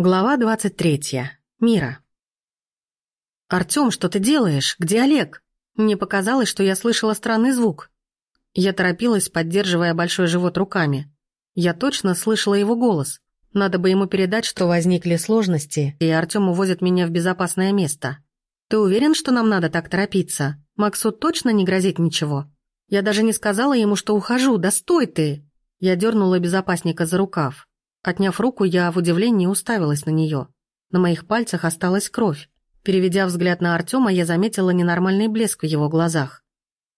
Глава двадцать третья. Мира. «Артём, что ты делаешь? Где Олег?» Мне показалось, что я слышала странный звук. Я торопилась, поддерживая большой живот руками. Я точно слышала его голос. Надо бы ему передать, что возникли сложности, и Артём увозит меня в безопасное место. «Ты уверен, что нам надо так торопиться? Максу точно не грозит ничего?» Я даже не сказала ему, что ухожу. «Да стой ты!» Я дернула безопасника за рукав. Отняв руку, я в удивлении уставилась на нее. На моих пальцах осталась кровь. Переведя взгляд на Артема, я заметила ненормальный блеск в его глазах.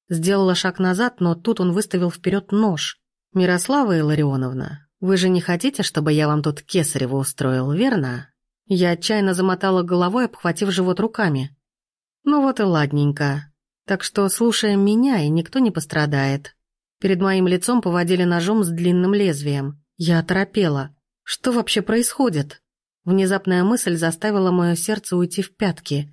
Сделала шаг назад, но тут он выставил вперед нож. «Мирослава Илларионовна, вы же не хотите, чтобы я вам тут кесарево устроил, верно?» Я отчаянно замотала головой, обхватив живот руками. «Ну вот и ладненько. Так что слушаем меня, и никто не пострадает». Перед моим лицом поводили ножом с длинным лезвием. Я оторопела. Что вообще происходит? Внезапная мысль заставила мое сердце уйти в пятки.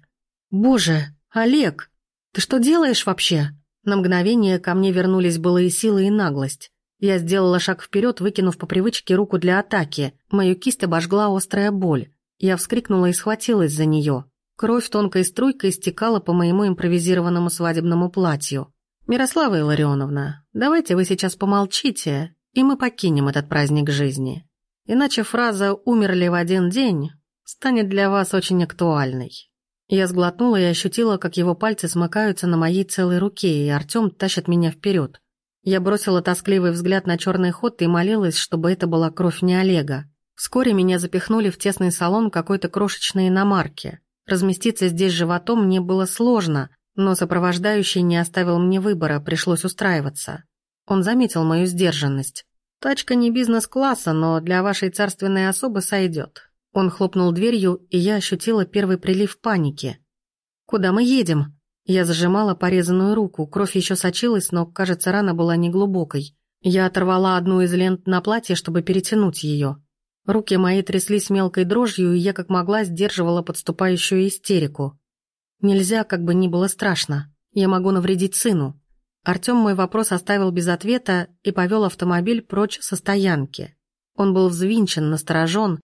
«Боже, Олег, ты что делаешь вообще?» На мгновение ко мне вернулись былые силы и наглость. Я сделала шаг вперед, выкинув по привычке руку для атаки. Мою кисть обожгла острая боль. Я вскрикнула и схватилась за нее. Кровь тонкой струйкой стекала по моему импровизированному свадебному платью. «Мирослава Илларионовна, давайте вы сейчас помолчите, и мы покинем этот праздник жизни. Иначе фраза «умерли в один день» станет для вас очень актуальной. Я сглотнула и ощутила, как его пальцы смыкаются на моей целой руке, и Артём тащит меня вперед. Я бросила тоскливый взгляд на черный ход и молилась, чтобы это была кровь не Олега. Вскоре меня запихнули в тесный салон какой-то крошечной иномарки. Разместиться здесь животом мне было сложно, но сопровождающий не оставил мне выбора, пришлось устраиваться. Он заметил мою сдержанность. «Тачка не бизнес-класса, но для вашей царственной особы сойдет». Он хлопнул дверью, и я ощутила первый прилив паники. «Куда мы едем?» Я зажимала порезанную руку, кровь еще сочилась, но, кажется, рана была неглубокой. Я оторвала одну из лент на платье, чтобы перетянуть ее. Руки мои тряслись мелкой дрожью, и я как могла сдерживала подступающую истерику. Нельзя, как бы ни было страшно. Я могу навредить сыну. Артём мой вопрос оставил без ответа и повел автомобиль прочь со стоянки. Он был взвинчен, насторожен,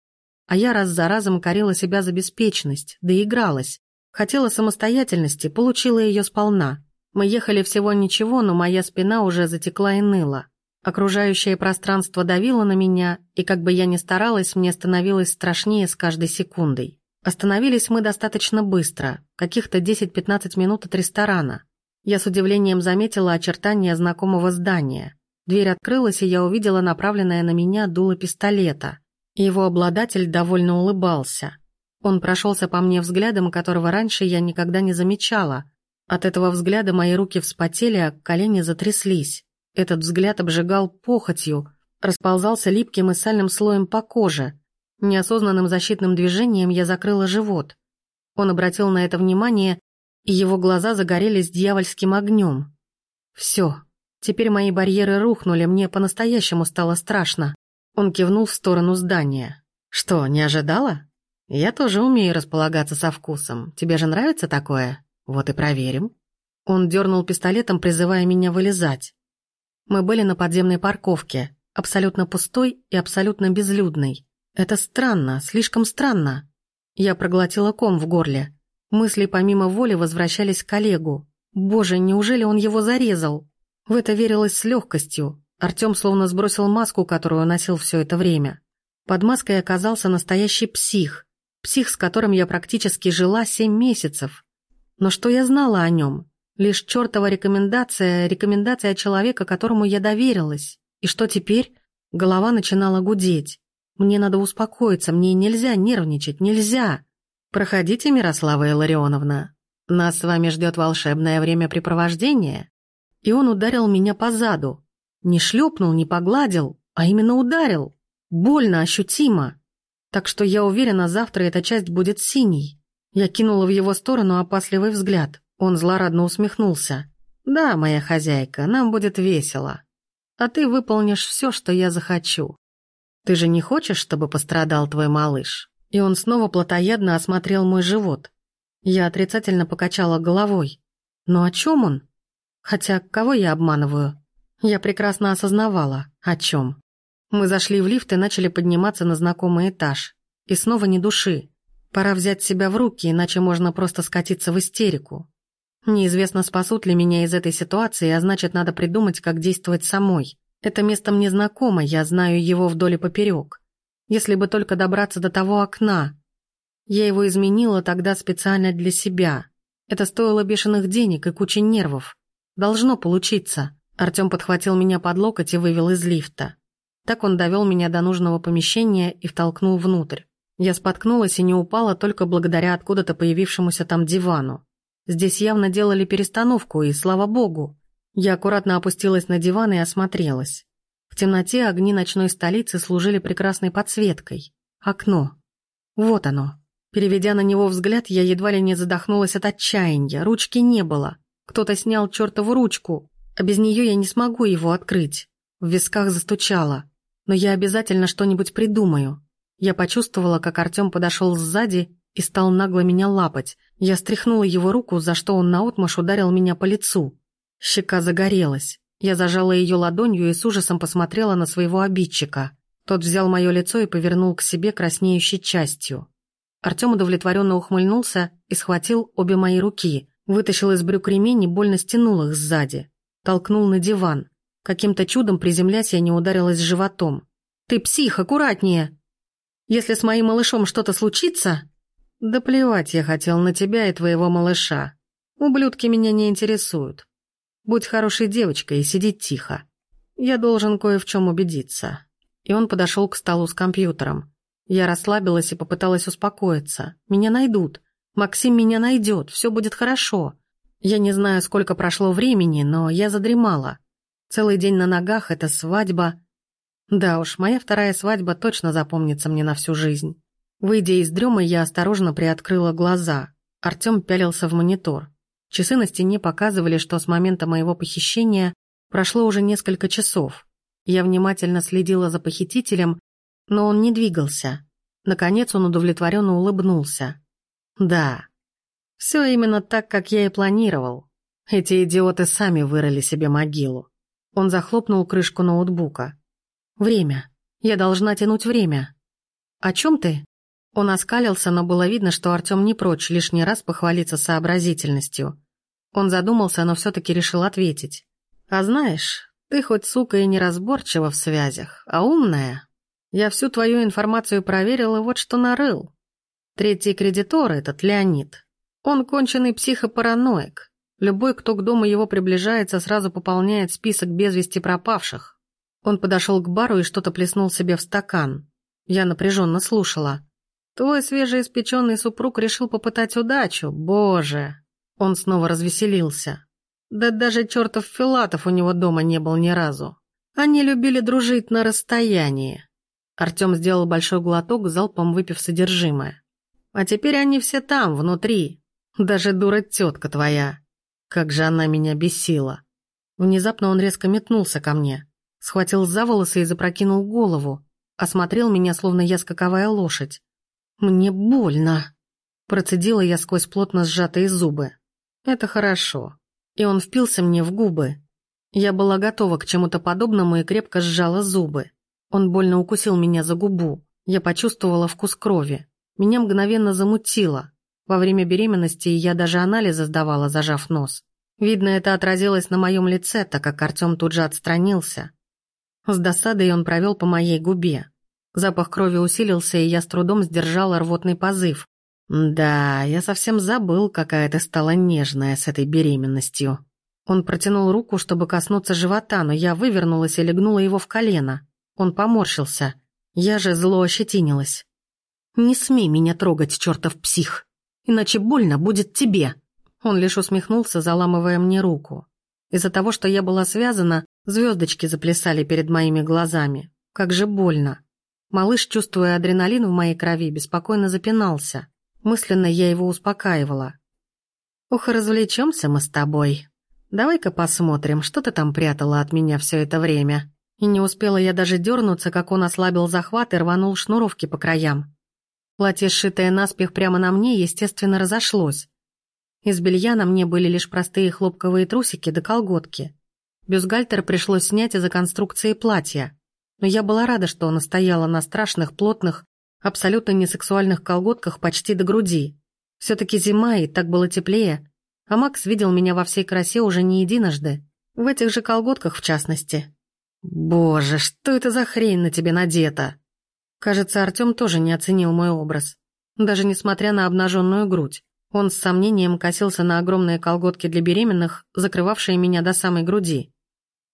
а я раз за разом корила себя за беспечность, доигралась. Хотела самостоятельности, получила ее сполна. Мы ехали всего ничего, но моя спина уже затекла и ныла. Окружающее пространство давило на меня, и как бы я ни старалась, мне становилось страшнее с каждой секундой. Остановились мы достаточно быстро, каких-то 10-15 минут от ресторана. Я с удивлением заметила очертания знакомого здания. Дверь открылась, и я увидела направленное на меня дуло пистолета. Его обладатель довольно улыбался. Он прошелся по мне взглядом, которого раньше я никогда не замечала. От этого взгляда мои руки вспотели, а колени затряслись. Этот взгляд обжигал похотью, расползался липким и сальным слоем по коже. Неосознанным защитным движением я закрыла живот. Он обратил на это внимание и его глаза загорелись дьявольским огнем. Все, теперь мои барьеры рухнули, мне по-настоящему стало страшно. Он кивнул в сторону здания. «Что, не ожидала? Я тоже умею располагаться со вкусом. Тебе же нравится такое? Вот и проверим». Он дернул пистолетом, призывая меня вылезать. Мы были на подземной парковке, абсолютно пустой и абсолютно безлюдной. Это странно, слишком странно. Я проглотила ком в горле. Мысли помимо воли возвращались к Олегу. Боже, неужели он его зарезал? В это верилось с легкостью. Артем словно сбросил маску, которую носил все это время. Под маской оказался настоящий псих. Псих, с которым я практически жила семь месяцев. Но что я знала о нем? Лишь чертова рекомендация, рекомендация человека, которому я доверилась. И что теперь? Голова начинала гудеть. Мне надо успокоиться, мне нельзя нервничать, нельзя. «Проходите, Мирослава Илларионовна. Нас с вами ждет волшебное времяпрепровождение». И он ударил меня по заду. Не шлепнул, не погладил, а именно ударил. Больно, ощутимо. Так что я уверена, завтра эта часть будет синей. Я кинула в его сторону опасливый взгляд. Он злорадно усмехнулся. «Да, моя хозяйка, нам будет весело. А ты выполнишь все, что я захочу. Ты же не хочешь, чтобы пострадал твой малыш?» И он снова плотоядно осмотрел мой живот. Я отрицательно покачала головой. Но о чем он? Хотя, кого я обманываю? Я прекрасно осознавала, о чем. Мы зашли в лифт и начали подниматься на знакомый этаж. и снова ни души. Пора взять себя в руки, иначе можно просто скатиться в истерику. Неизвестно, спасут ли меня из этой ситуации, а значит, надо придумать, как действовать самой. Это место мне знакомо, я знаю его вдоль и поперек. Если бы только добраться до того окна. Я его изменила тогда специально для себя. Это стоило бешеных денег и кучи нервов. Должно получиться. Артем подхватил меня под локоть и вывел из лифта. Так он довел меня до нужного помещения и втолкнул внутрь. Я споткнулась и не упала только благодаря откуда-то появившемуся там дивану. Здесь явно делали перестановку, и слава богу. Я аккуратно опустилась на диван и осмотрелась. В темноте огни ночной столицы служили прекрасной подсветкой. Окно. Вот оно. Переведя на него взгляд, я едва ли не задохнулась от отчаяния. Ручки не было. Кто-то снял чертову ручку, а без нее я не смогу его открыть. В висках застучало. Но я обязательно что-нибудь придумаю. Я почувствовала, как Артем подошел сзади и стал нагло меня лапать. Я стряхнула его руку, за что он наотмашь ударил меня по лицу. Щека загорелась. Я зажала ее ладонью и с ужасом посмотрела на своего обидчика. Тот взял мое лицо и повернул к себе краснеющей частью. Артем удовлетворенно ухмыльнулся и схватил обе мои руки, вытащил из брюк ремень и больно стянул их сзади. Толкнул на диван. Каким-то чудом приземлясь, я не ударилась животом. «Ты псих, аккуратнее!» Если с моим малышом что-то случится...» «Да плевать я хотел на тебя и твоего малыша. Ублюдки меня не интересуют. Будь хорошей девочкой и сиди тихо. Я должен кое в чем убедиться». И он подошел к столу с компьютером. Я расслабилась и попыталась успокоиться. «Меня найдут. Максим меня найдет. Все будет хорошо. Я не знаю, сколько прошло времени, но я задремала. Целый день на ногах — это свадьба. Да уж, моя вторая свадьба точно запомнится мне на всю жизнь. Выйдя из дремы, я осторожно приоткрыла глаза. Артем пялился в монитор. Часы на стене показывали, что с момента моего похищения прошло уже несколько часов. Я внимательно следила за похитителем, но он не двигался. Наконец он удовлетворенно улыбнулся. Да, все именно так, как я и планировал. Эти идиоты сами вырыли себе могилу. Он захлопнул крышку ноутбука. Время. Я должна тянуть время. О чем ты? Он оскалился, но было видно, что Артем не прочь лишний раз похвалиться сообразительностью. Он задумался, но все-таки решил ответить. А знаешь, ты хоть сука и неразборчива в связях, а умная. Я всю твою информацию проверил и вот что нарыл. Третий кредитор этот Леонид. Он конченый психопараноик. Любой, кто к дому его приближается, сразу пополняет список без вести пропавших. Он подошел к бару и что-то плеснул себе в стакан. Я напряженно слушала. «Твой свежеиспеченный супруг решил попытать удачу, боже!» Он снова развеселился. Да даже чертов Филатов у него дома не был ни разу. Они любили дружить на расстоянии. Артем сделал большой глоток, залпом выпив содержимое. А теперь они все там, внутри. Даже дура тетка твоя. Как же она меня бесила. Внезапно он резко метнулся ко мне. Схватил за волосы и запрокинул голову. Осмотрел меня, словно я скаковая лошадь. «Мне больно!» Процедила я сквозь плотно сжатые зубы. «Это хорошо». И он впился мне в губы. Я была готова к чему-то подобному и крепко сжала зубы. Он больно укусил меня за губу. Я почувствовала вкус крови. Меня мгновенно замутило. Во время беременности я даже анализы сдавала, зажав нос. Видно, это отразилось на моем лице, так как Артем тут же отстранился. С досадой он провел по моей губе. Запах крови усилился, и я с трудом сдержала рвотный позыв. Да, я совсем забыл, какая ты стала нежная с этой беременностью. Он протянул руку, чтобы коснуться живота, но я вывернулась и легнула его в колено. Он поморщился. Я же зло ощетинилась. «Не смей меня трогать, чертов псих, иначе больно будет тебе». Он лишь усмехнулся, заламывая мне руку. Из-за того, что я была связана, Звездочки заплясали перед моими глазами. Как же больно. Малыш, чувствуя адреналин в моей крови, беспокойно запинался. Мысленно я его успокаивала. «Ох, развлечемся мы с тобой. Давай-ка посмотрим, что ты там прятала от меня все это время». И не успела я даже дернуться, как он ослабил захват и рванул шнуровки по краям. Платье, сшитое наспех прямо на мне, естественно, разошлось. Из белья на мне были лишь простые хлопковые трусики да колготки. Бюстгальтер пришлось снять из-за конструкции платья, но я была рада, что она стояла на страшных, плотных, абсолютно несексуальных колготках почти до груди. Все-таки зима, и так было теплее. А Макс видел меня во всей красе уже не единожды. В этих же колготках, в частности. «Боже, что это за хрень на тебе надета?» Кажется, Артем тоже не оценил мой образ. Даже несмотря на обнаженную грудь. Он с сомнением косился на огромные колготки для беременных, закрывавшие меня до самой груди.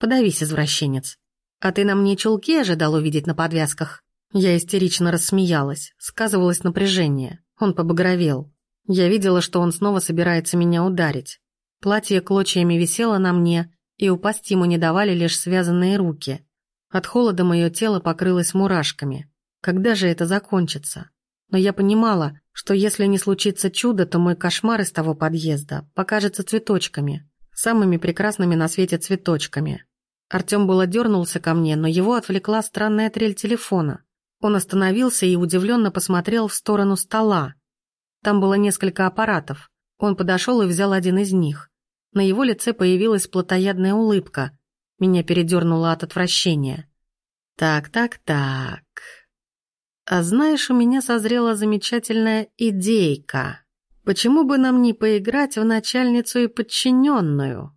«Подавись, извращенец. А ты на мне чулки ожидал увидеть на подвязках?» Я истерично рассмеялась, сказывалось напряжение. Он побагровел. Я видела, что он снова собирается меня ударить. Платье клочьями висело на мне, и упасть ему не давали лишь связанные руки. От холода мое тело покрылось мурашками. Когда же это закончится? Но я понимала, что если не случится чудо, то мой кошмар из того подъезда покажется цветочками. Самыми прекрасными на свете цветочками. Артем было дернулся ко мне, но его отвлекла странная трель телефона. Он остановился и удивленно посмотрел в сторону стола. Там было несколько аппаратов. Он подошел и взял один из них. На его лице появилась плотоядная улыбка. Меня передернуло от отвращения. «Так, так, так...» А знаешь, у меня созрела замечательная идейка. Почему бы нам не поиграть в начальницу и подчиненную?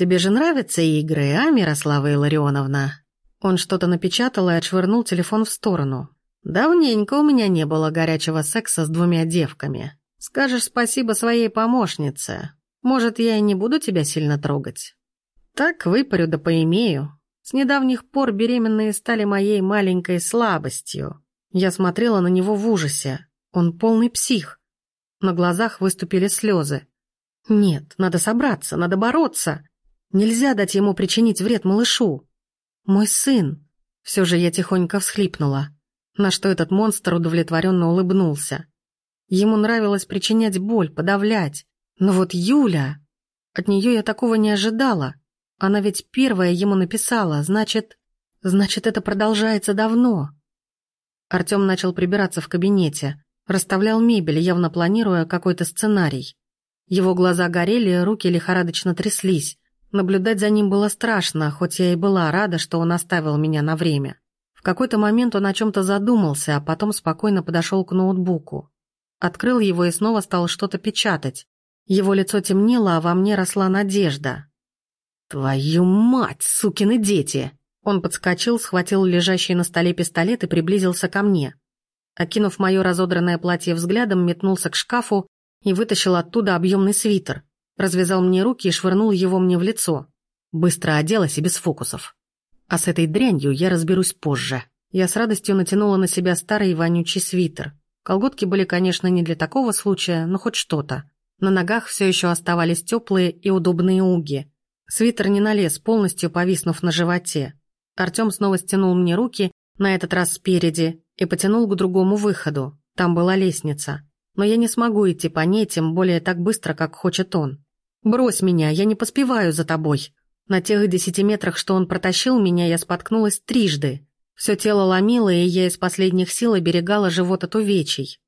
Тебе же нравятся игры, а, Мирослава Илларионовна? Он что-то напечатал и отшвырнул телефон в сторону. Давненько у меня не было горячего секса с двумя девками. Скажешь спасибо своей помощнице. Может, я и не буду тебя сильно трогать. Так выпарю да поимею. С недавних пор беременные стали моей маленькой слабостью. Я смотрела на него в ужасе. Он полный псих. На глазах выступили слезы. Нет, надо собраться, надо бороться. Нельзя дать ему причинить вред малышу. Мой сын. Все же я тихонько всхлипнула. На что этот монстр удовлетворенно улыбнулся. Ему нравилось причинять боль, подавлять. Но вот Юля... От нее я такого не ожидала. Она ведь первая ему написала, значит... Значит, это продолжается давно. Артем начал прибираться в кабинете, расставлял мебель, явно планируя какой-то сценарий. Его глаза горели, руки лихорадочно тряслись. Наблюдать за ним было страшно, хоть я и была рада, что он оставил меня на время. В какой-то момент он о чем-то задумался, а потом спокойно подошел к ноутбуку. Открыл его и снова стал что-то печатать. Его лицо темнело, а во мне росла надежда. «Твою мать, сукины дети!» Он подскочил, схватил лежащий на столе пистолет и приблизился ко мне. Окинув мое разодранное платье взглядом, метнулся к шкафу и вытащил оттуда объемный свитер. Развязал мне руки и швырнул его мне в лицо. Быстро оделась и без фокусов. А с этой дрянью я разберусь позже. Я с радостью натянула на себя старый вонючий свитер. Колготки были, конечно, не для такого случая, но хоть что-то. На ногах все еще оставались теплые и удобные уги. Свитер не налез, полностью повиснув на животе. Артем снова стянул мне руки, на этот раз спереди, и потянул к другому выходу. Там была лестница. Но я не смогу идти по ней, тем более так быстро, как хочет он. «Брось меня, я не поспеваю за тобой». На тех десяти метрах, что он протащил меня, я споткнулась трижды. Все тело ломило, и я из последних сил оберегала живот от увечий.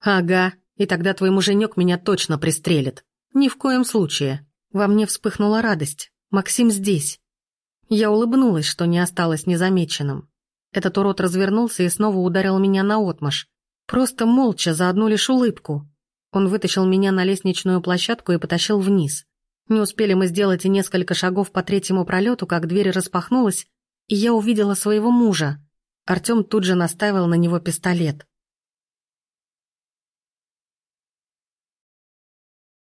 «Ага, и тогда твой муженек меня точно пристрелит. Ни в коем случае». Во мне вспыхнула радость. Максим здесь. Я улыбнулась, что не осталось незамеченным. Этот урод развернулся и снова ударил меня наотмашь. Просто молча, за одну лишь улыбку. Он вытащил меня на лестничную площадку и потащил вниз. Не успели мы сделать и несколько шагов по третьему пролету, как дверь распахнулась, и я увидела своего мужа. Артем тут же наставил на него пистолет.